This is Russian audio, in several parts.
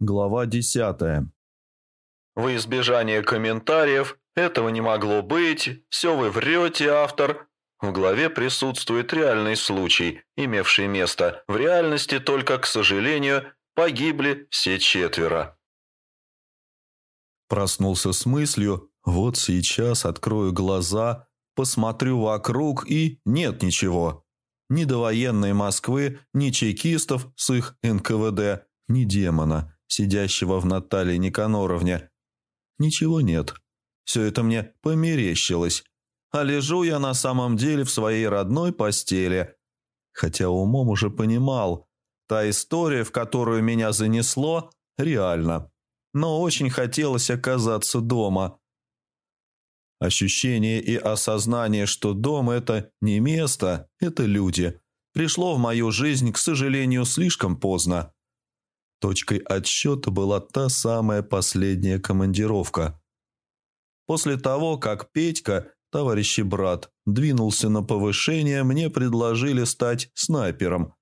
Глава десятая. В избежание комментариев «этого не могло быть», «все вы врете, автор», в главе присутствует реальный случай, имевший место. В реальности только, к сожалению, погибли все четверо. Проснулся с мыслью, вот сейчас открою глаза, посмотрю вокруг и нет ничего. Ни довоенной Москвы, ни чекистов с их НКВД, ни демона, сидящего в Наталье Никаноровне. Ничего нет. Все это мне померещилось. А лежу я на самом деле в своей родной постели. Хотя умом уже понимал, та история, в которую меня занесло, реальна. Но очень хотелось оказаться дома. Ощущение и осознание, что дом – это не место, это люди, пришло в мою жизнь, к сожалению, слишком поздно. Точкой отсчета была та самая последняя командировка. После того, как Петька, товарищ и брат, двинулся на повышение, мне предложили стать снайпером.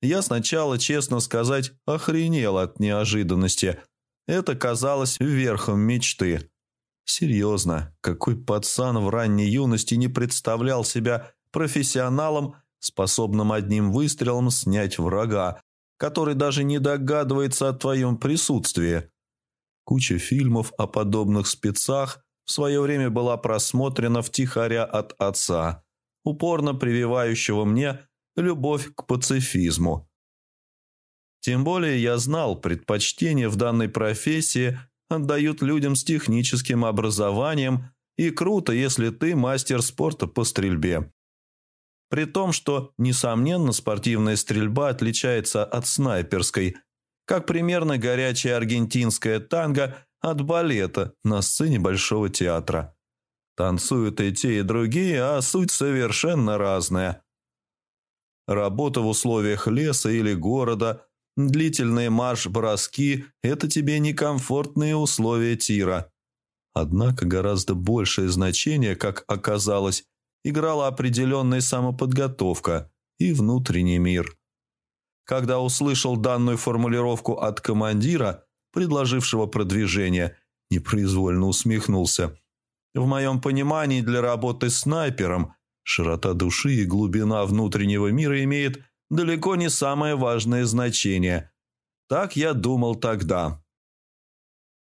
Я сначала, честно сказать, охренел от неожиданности. Это казалось верхом мечты. Серьезно, какой пацан в ранней юности не представлял себя профессионалом, способным одним выстрелом снять врага, который даже не догадывается о твоем присутствии. Куча фильмов о подобных спецах в свое время была просмотрена втихаря от отца, упорно прививающего мне любовь к пацифизму. Тем более я знал, предпочтение в данной профессии отдают людям с техническим образованием, и круто, если ты мастер спорта по стрельбе. При том, что, несомненно, спортивная стрельба отличается от снайперской, как примерно горячая аргентинская танго от балета на сцене Большого театра. Танцуют и те, и другие, а суть совершенно разная. Работа в условиях леса или города, длительные марш-броски – это тебе некомфортные условия тира. Однако гораздо большее значение, как оказалось, играла определенная самоподготовка и внутренний мир. Когда услышал данную формулировку от командира, предложившего продвижение, непроизвольно усмехнулся. В моем понимании для работы снайпером широта души и глубина внутреннего мира имеет далеко не самое важное значение. Так я думал тогда.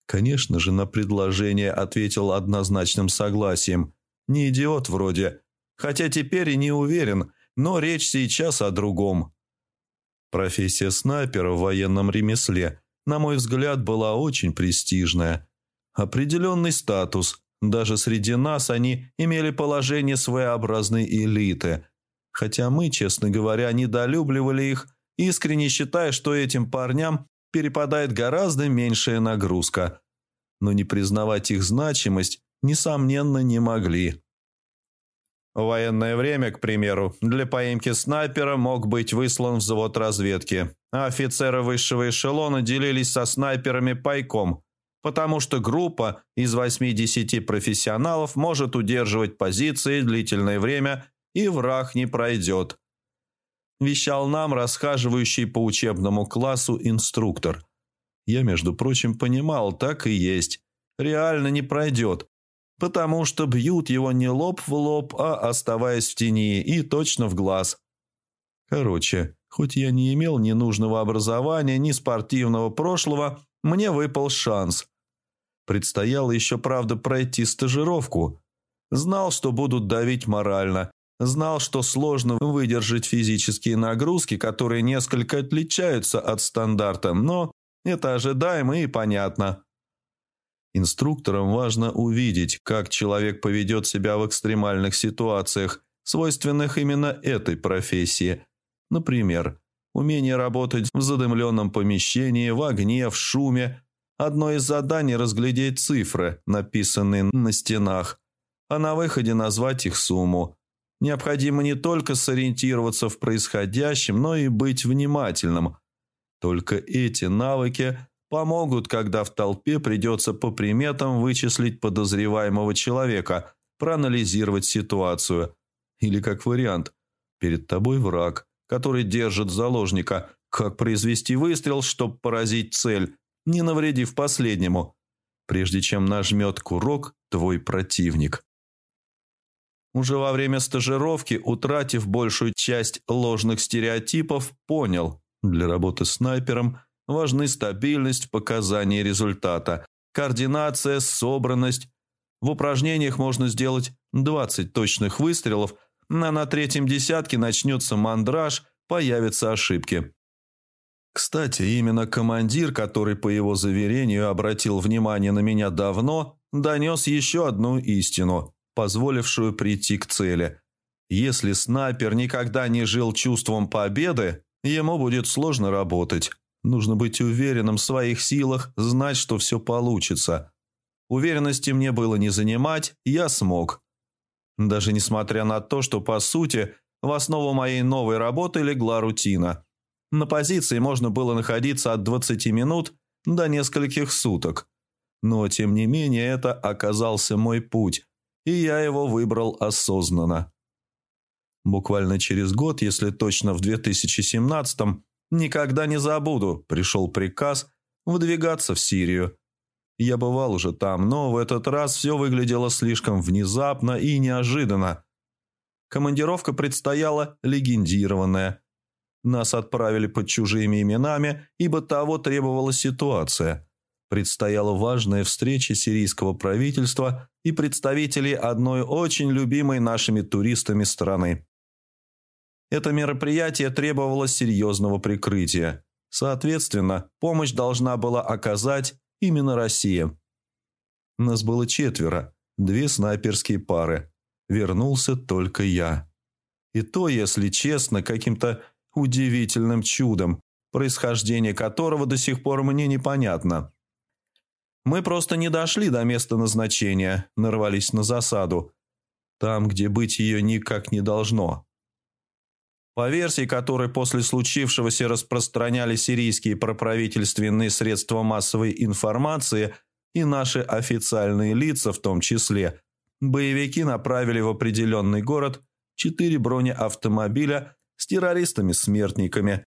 Конечно же, на предложение ответил однозначным согласием. Не идиот вроде, Хотя теперь и не уверен, но речь сейчас о другом. Профессия снайпера в военном ремесле, на мой взгляд, была очень престижная. Определенный статус. Даже среди нас они имели положение своеобразной элиты. Хотя мы, честно говоря, недолюбливали их, искренне считая, что этим парням перепадает гораздо меньшая нагрузка. Но не признавать их значимость, несомненно, не могли. В военное время, к примеру, для поимки снайпера мог быть выслан взвод разведки, а офицеры высшего эшелона делились со снайперами пайком, потому что группа из 80 профессионалов может удерживать позиции длительное время, и враг не пройдет. Вещал нам расхаживающий по учебному классу инструктор. Я, между прочим, понимал, так и есть. Реально не пройдет, потому что бьют его не лоб в лоб, а оставаясь в тени и точно в глаз. Короче, хоть я не имел ни нужного образования, ни спортивного прошлого, мне выпал шанс. Предстояло еще, правда, пройти стажировку. Знал, что будут давить морально. Знал, что сложно выдержать физические нагрузки, которые несколько отличаются от стандарта, но это ожидаемо и понятно. Инструкторам важно увидеть, как человек поведет себя в экстремальных ситуациях, свойственных именно этой профессии. Например, умение работать в задымленном помещении, в огне, в шуме. Одно из заданий – разглядеть цифры, написанные на стенах, а на выходе назвать их сумму. Необходимо не только сориентироваться в происходящем, но и быть внимательным. Только эти навыки Помогут, когда в толпе придется по приметам вычислить подозреваемого человека, проанализировать ситуацию. Или как вариант, перед тобой враг, который держит заложника, как произвести выстрел, чтобы поразить цель. не навредив последнему, прежде чем нажмет курок твой противник. Уже во время стажировки, утратив большую часть ложных стереотипов, понял, для работы снайпером важны стабильность в показании результата, координация, собранность. В упражнениях можно сделать 20 точных выстрелов, а на третьем десятке начнется мандраж, появятся ошибки. Кстати, именно командир, который, по его заверению, обратил внимание на меня давно, донес еще одну истину, позволившую прийти к цели. Если снайпер никогда не жил чувством победы, ему будет сложно работать. Нужно быть уверенным в своих силах, знать, что все получится. Уверенности мне было не занимать, я смог. Даже несмотря на то, что, по сути, в основу моей новой работы легла рутина. На позиции можно было находиться от 20 минут до нескольких суток. Но, тем не менее, это оказался мой путь, и я его выбрал осознанно. Буквально через год, если точно в 2017-м, никогда не забуду, пришел приказ выдвигаться в Сирию. Я бывал уже там, но в этот раз все выглядело слишком внезапно и неожиданно. Командировка предстояла легендированная. Нас отправили под чужими именами, ибо того требовала ситуация. Предстояла важная встреча сирийского правительства и представителей одной очень любимой нашими туристами страны. Это мероприятие требовало серьезного прикрытия. Соответственно, помощь должна была оказать именно Россия. Нас было четверо, две снайперские пары. Вернулся только я. И то, если честно, каким-то удивительным чудом, происхождение которого до сих пор мне непонятно. Мы просто не дошли до места назначения, нарвались на засаду. Там, где быть ее никак не должно. По версии которой после случившегося распространяли сирийские проправительственные средства массовой информации и наши официальные лица в том числе, боевики направили в определенный город четыре бронеавтомобиля с террористами-смертниками.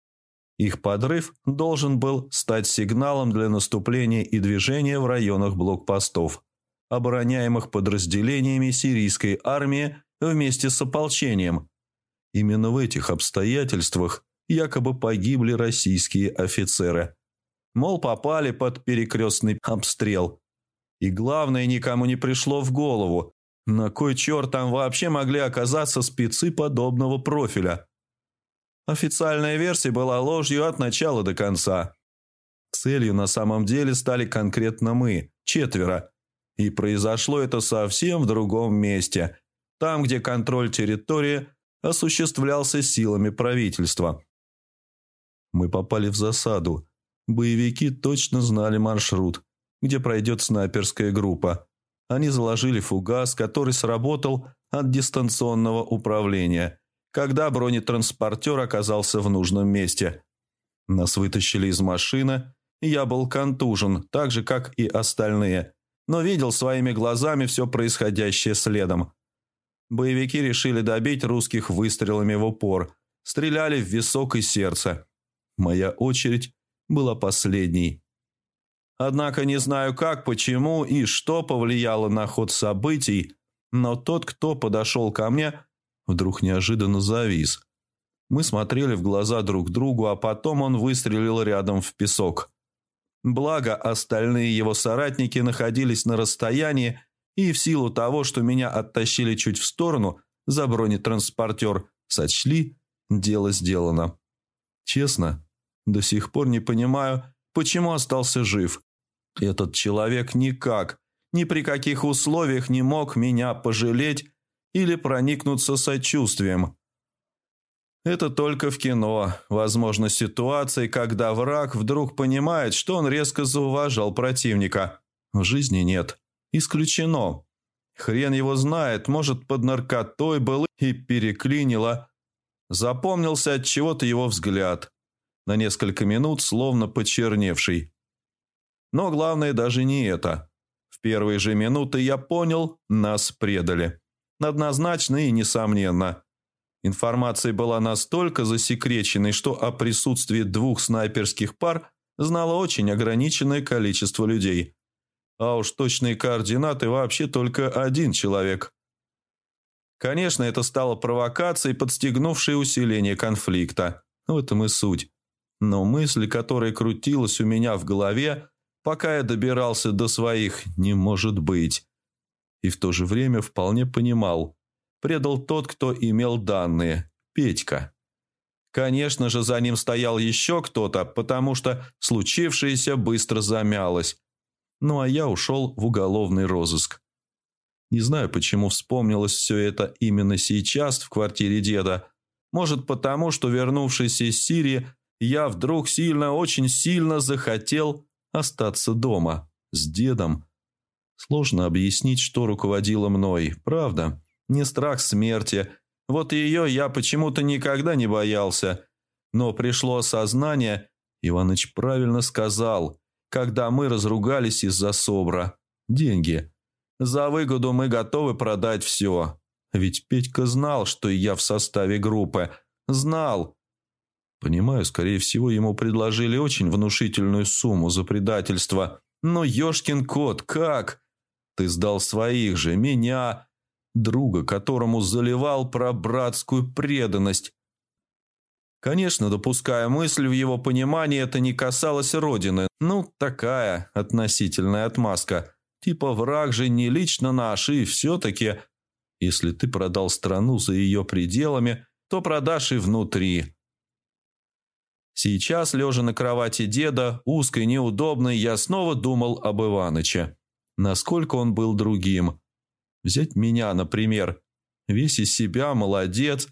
Их подрыв должен был стать сигналом для наступления и движения в районах блокпостов, обороняемых подразделениями сирийской армии вместе с ополчением – Именно в этих обстоятельствах якобы погибли российские офицеры. Мол, попали под перекрестный обстрел. И главное, никому не пришло в голову, на кой черт там вообще могли оказаться спецы подобного профиля. Официальная версия была ложью от начала до конца. Целью на самом деле стали конкретно мы, четверо. И произошло это совсем в другом месте, там, где контроль территории осуществлялся силами правительства. Мы попали в засаду. Боевики точно знали маршрут, где пройдет снайперская группа. Они заложили фугас, который сработал от дистанционного управления, когда бронетранспортер оказался в нужном месте. Нас вытащили из машины, я был контужен, так же, как и остальные, но видел своими глазами все происходящее следом. Боевики решили добить русских выстрелами в упор, стреляли в висок и сердце. Моя очередь была последней. Однако не знаю как, почему и что повлияло на ход событий, но тот, кто подошел ко мне, вдруг неожиданно завис. Мы смотрели в глаза друг другу, а потом он выстрелил рядом в песок. Благо, остальные его соратники находились на расстоянии, и в силу того, что меня оттащили чуть в сторону за бронетранспортер, сочли, дело сделано. Честно, до сих пор не понимаю, почему остался жив. Этот человек никак, ни при каких условиях не мог меня пожалеть или проникнуться сочувствием. Это только в кино. Возможно, ситуации, когда враг вдруг понимает, что он резко зауважал противника. В жизни нет. Исключено. Хрен его знает, может, под наркотой был и переклинило. Запомнился от чего-то его взгляд. На несколько минут словно почерневший. Но главное даже не это. В первые же минуты я понял, нас предали. Однозначно и несомненно. Информация была настолько засекреченной, что о присутствии двух снайперских пар знало очень ограниченное количество людей. А уж точные координаты вообще только один человек. Конечно, это стало провокацией, подстегнувшей усиление конфликта. В этом и суть. Но мысль, которая крутилась у меня в голове, пока я добирался до своих, не может быть. И в то же время вполне понимал. Предал тот, кто имел данные. Петька. Конечно же, за ним стоял еще кто-то, потому что случившееся быстро замялось. Ну а я ушел в уголовный розыск. Не знаю, почему вспомнилось все это именно сейчас в квартире деда. Может, потому что, вернувшись из Сирии, я вдруг сильно, очень сильно захотел остаться дома с дедом. Сложно объяснить, что руководило мной, правда. Не страх смерти. Вот ее я почему-то никогда не боялся. Но пришло осознание, Иваныч правильно сказал, когда мы разругались из-за собра. Деньги. За выгоду мы готовы продать все. Ведь Петька знал, что я в составе группы. Знал. Понимаю, скорее всего, ему предложили очень внушительную сумму за предательство. Но, ешкин кот, как? Ты сдал своих же, меня, друга, которому заливал про братскую преданность. Конечно, допуская мысль в его понимании, это не касалось Родины. Ну, такая относительная отмазка. Типа враг же не лично наш, и все-таки, если ты продал страну за ее пределами, то продашь и внутри. Сейчас, лежа на кровати деда, узкой, неудобной, я снова думал об Иваныче. Насколько он был другим. Взять меня, например. Весь из себя молодец.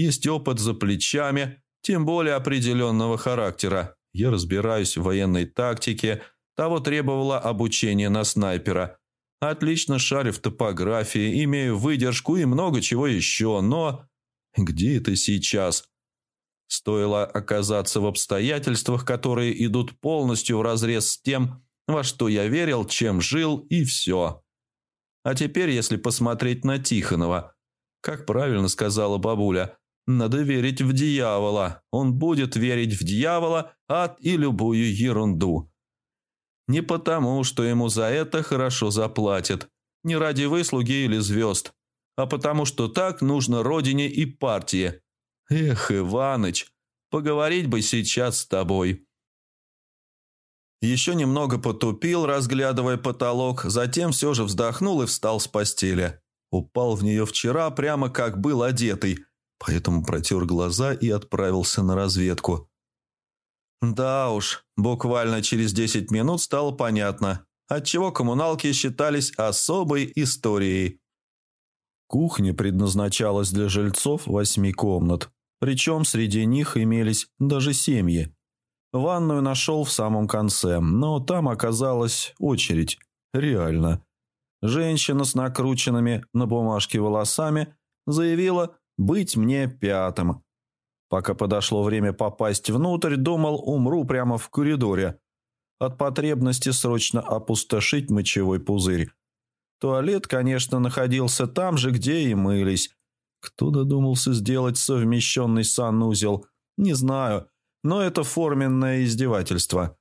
Есть опыт за плечами, тем более определенного характера. Я разбираюсь в военной тактике – того требовало обучение на снайпера. Отлично шарю в топографии, имею выдержку и много чего еще, но... Где это сейчас? Стоило оказаться в обстоятельствах, которые идут полностью вразрез с тем, во что я верил, чем жил, и все. А теперь, если посмотреть на Тихонова, как правильно сказала бабуля, надо верить в дьявола. Он будет верить в дьявола, ад и любую ерунду. Не потому, что ему за это хорошо заплатят, не ради выслуги или звезд, а потому что так нужно родине и партии. Эх, Иваныч, поговорить бы сейчас с тобой. Еще немного потупил, разглядывая потолок, затем все же вздохнул и встал с постели. Упал в нее вчера, прямо как был одетый, поэтому протер глаза и отправился на разведку. Да уж, буквально через 10 минут стало понятно, отчего коммуналки считались особой историей. Кухня предназначалась для жильцов восьми комнат, причем среди них имелись даже семьи. Ванную нашел в самом конце, но там оказалась очередь. Реально. Женщина с накрученными на бумажке волосами заявила быть мне пятым. Пока подошло время попасть внутрь, думал, умру прямо в коридоре. От потребности срочно опустошить мочевой пузырь. Туалет, конечно, находился там же, где и мылись. Кто додумался сделать совмещенный санузел, не знаю, но это форменное издевательство.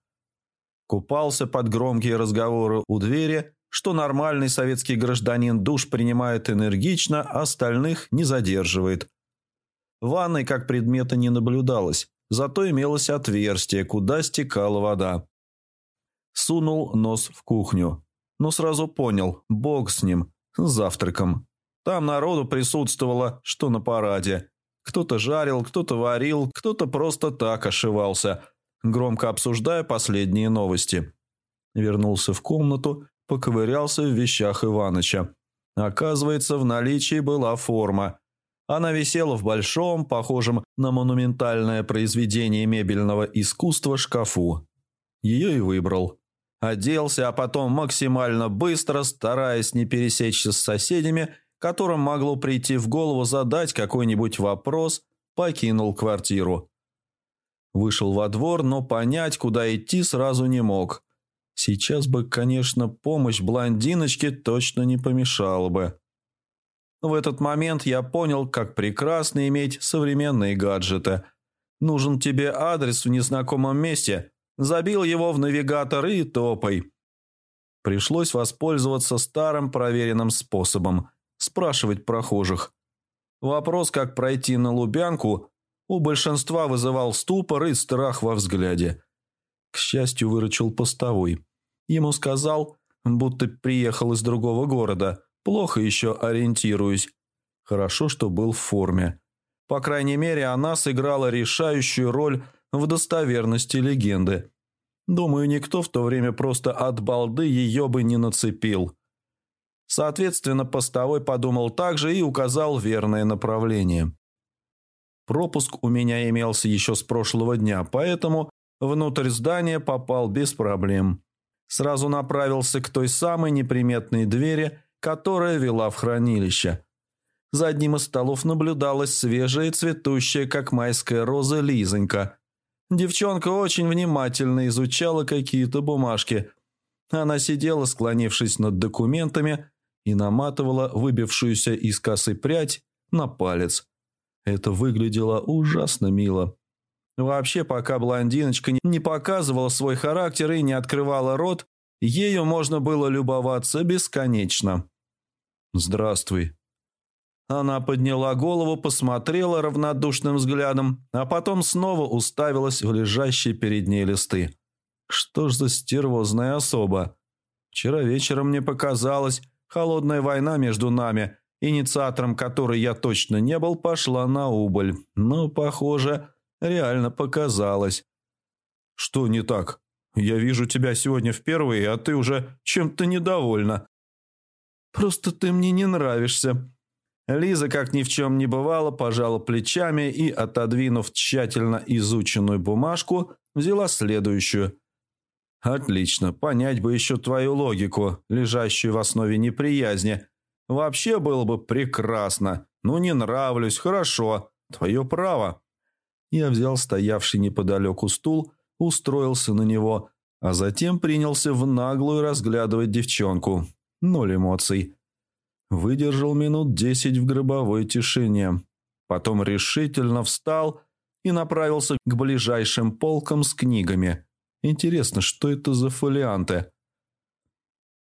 Купался под громкие разговоры у двери, что нормальный советский гражданин душ принимает энергично, остальных не задерживает. Ванной как предмета не наблюдалось, зато имелось отверстие, куда стекала вода. Сунул нос в кухню, но сразу понял, бог с ним, с завтраком. Там народу присутствовало, что на параде. Кто-то жарил, кто-то варил, кто-то просто так ошивался, громко обсуждая последние новости. Вернулся в комнату, поковырялся в вещах Иваныча. Оказывается, в наличии была форма – она висела в большом, похожем на монументальное произведение мебельного искусства шкафу. Ее и выбрал. Оделся, а потом максимально быстро, стараясь не пересечься с соседями, которым могло прийти в голову задать какой-нибудь вопрос, покинул квартиру. Вышел во двор, но понять, куда идти, сразу не мог. Сейчас бы, конечно, помощь блондиночке точно не помешала бы. В этот момент я понял, как прекрасно иметь современные гаджеты. Нужен тебе адрес в незнакомом месте, Забил его в навигатор и топай. Пришлось воспользоваться старым проверенным способом – спрашивать прохожих. Вопрос, как пройти на Лубянку, у большинства вызывал ступор и страх во взгляде. К счастью, выручил постовой. Ему сказал, будто приехал из другого города, плохо еще ориентируюсь. Хорошо, что был в форме. По крайней мере, она сыграла решающую роль в достоверности легенды. Думаю, никто в то время просто от балды ее бы не нацепил. Соответственно, постовой подумал так же и указал верное направление. Пропуск у меня имелся еще с прошлого дня, поэтому внутрь здания попал без проблем. Сразу направился к той самой неприметной двери, которая вела в хранилище. За одним из столов наблюдалась свежая, цветущая, как майская роза, Лизонька. Девчонка очень внимательно изучала какие-то бумажки. Она сидела, склонившись над документами, и наматывала выбившуюся из косы прядь на палец. Это выглядело ужасно мило. Вообще, пока блондиночка не показывала свой характер и не открывала рот, ею можно было любоваться бесконечно. «Здравствуй». Она подняла голову, посмотрела равнодушным взглядом, а потом снова уставилась в лежащие перед ней листы. «Что ж за стервозная особа? Вчера вечером мне показалось, Холодная война между нами, инициатором которой я точно не был, пошла на убыль. Но, похоже, реально показалось. Что не так? Я вижу тебя сегодня впервые, а ты уже чем-то недовольна. Просто ты мне не нравишься. Лиза, как ни в чем не бывало, пожала плечами и, отодвинув тщательно изученную бумажку, взяла следующую – «Отлично. Понять бы еще твою логику, лежащую в основе неприязни. Вообще было бы прекрасно. Ну, не нравлюсь, хорошо. Твое право». Я взял стоявший неподалеку стул, устроился на него, а затем принялся в наглую разглядывать девчонку. Ноль эмоций. Выдержал минут десять в гробовой тишине. Потом решительно встал и направился к ближайшим полкам с книгами – Интересно, что это за фолианты?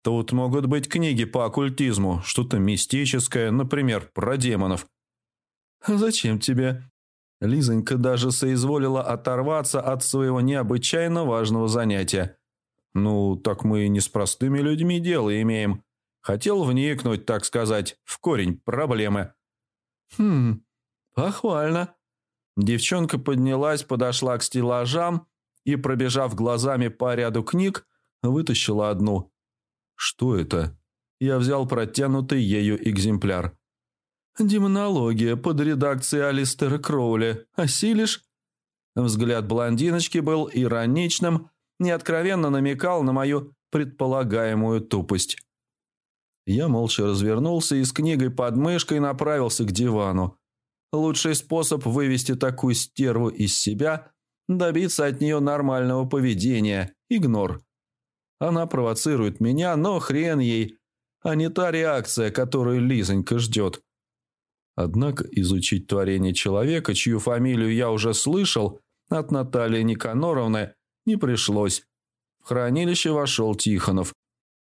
Тут могут быть книги по оккультизму, что-то мистическое, например, про демонов. Зачем тебе? Лизонька даже соизволила оторваться от своего необычайно важного занятия. Ну, так мы не с простыми людьми дело имеем. Хотел вникнуть, так сказать, в корень проблемы. Хм, похвально. Девчонка поднялась, подошла к стеллажам и, пробежав глазами по ряду книг, вытащила одну. «Что это?» Я взял протянутый ею экземпляр. «Демонология под редакцией Алистера Кроули. Осилишь?» Взгляд блондиночки был ироничным, неоткровенно намекал на мою предполагаемую тупость. Я молча развернулся и с книгой под мышкой направился к дивану. Лучший способ вывести такую стерву из себя Добиться от нее нормального поведения. Игнор. Она провоцирует меня, но хрен ей, а не та реакция, которую Лизонька ждет. Однако изучить творение человека, чью фамилию я уже слышал, от Натальи Никаноровны, не пришлось. В хранилище вошел Тихонов.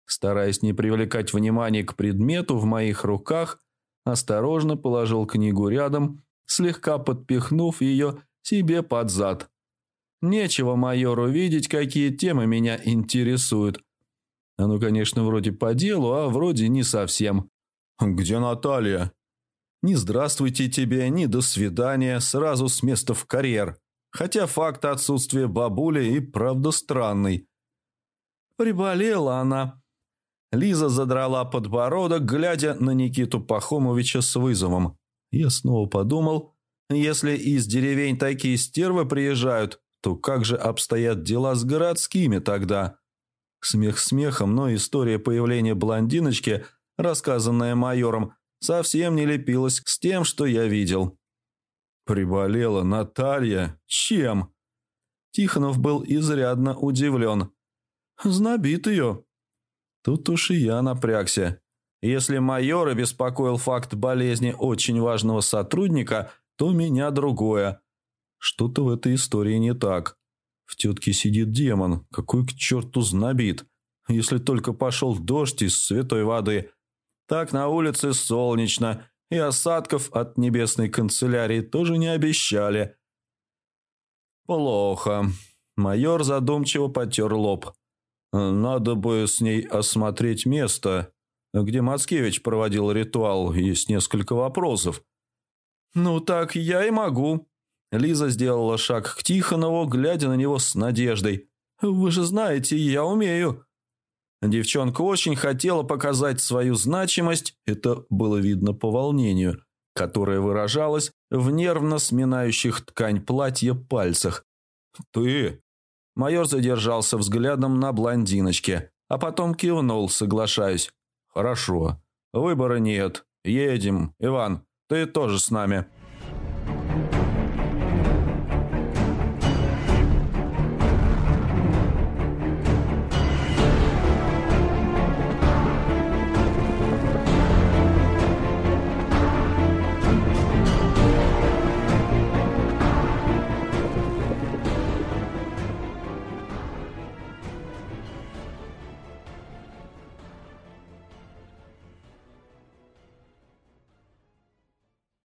Стараясь не привлекать внимания к предмету в моих руках, осторожно положил книгу рядом, слегка подпихнув ее себе под зад. Нечего майору видеть, какие темы меня интересуют. Оно, конечно, вроде по делу, а вроде не совсем. Где Наталья? Ни здравствуйте тебе, ни до свидания, сразу с места в карьер. Хотя факт отсутствия бабули и правда странный. Приболела она. Лиза задрала подбородок, глядя на Никиту Пахомовича с вызовом. Я снова подумал, если из деревень такие стервы приезжают, то как же обстоят дела с городскими тогда? Смех смехом, но история появления блондиночки, рассказанная майором, совсем не лепилась с тем, что я видел. Приболела Наталья. Чем? Тихонов был изрядно удивлен. Знобит ее. Тут уж и я напрягся. Если майора беспокоил факт болезни очень важного сотрудника, то меня другое. Что-то в этой истории не так. В тетке сидит демон, какой к черту знобит. Если только пошел дождь из святой воды. Так на улице солнечно, и осадков от небесной канцелярии тоже не обещали. Плохо. Майор задумчиво потер лоб. Надо бы с ней осмотреть место, где Мацкевич проводил ритуал. Есть несколько вопросов. «Ну так я и могу», Лиза сделала шаг к Тихонову, глядя на него с надеждой. «Вы же знаете, я умею». Девчонка очень хотела показать свою значимость, это было видно по волнению, которое выражалось в нервно сминающих ткань платья пальцах. «Ты?» Майор задержался взглядом на блондиночке, а потом кивнул, соглашаясь. «Хорошо. Выбора нет. Едем. Иван, ты тоже с нами».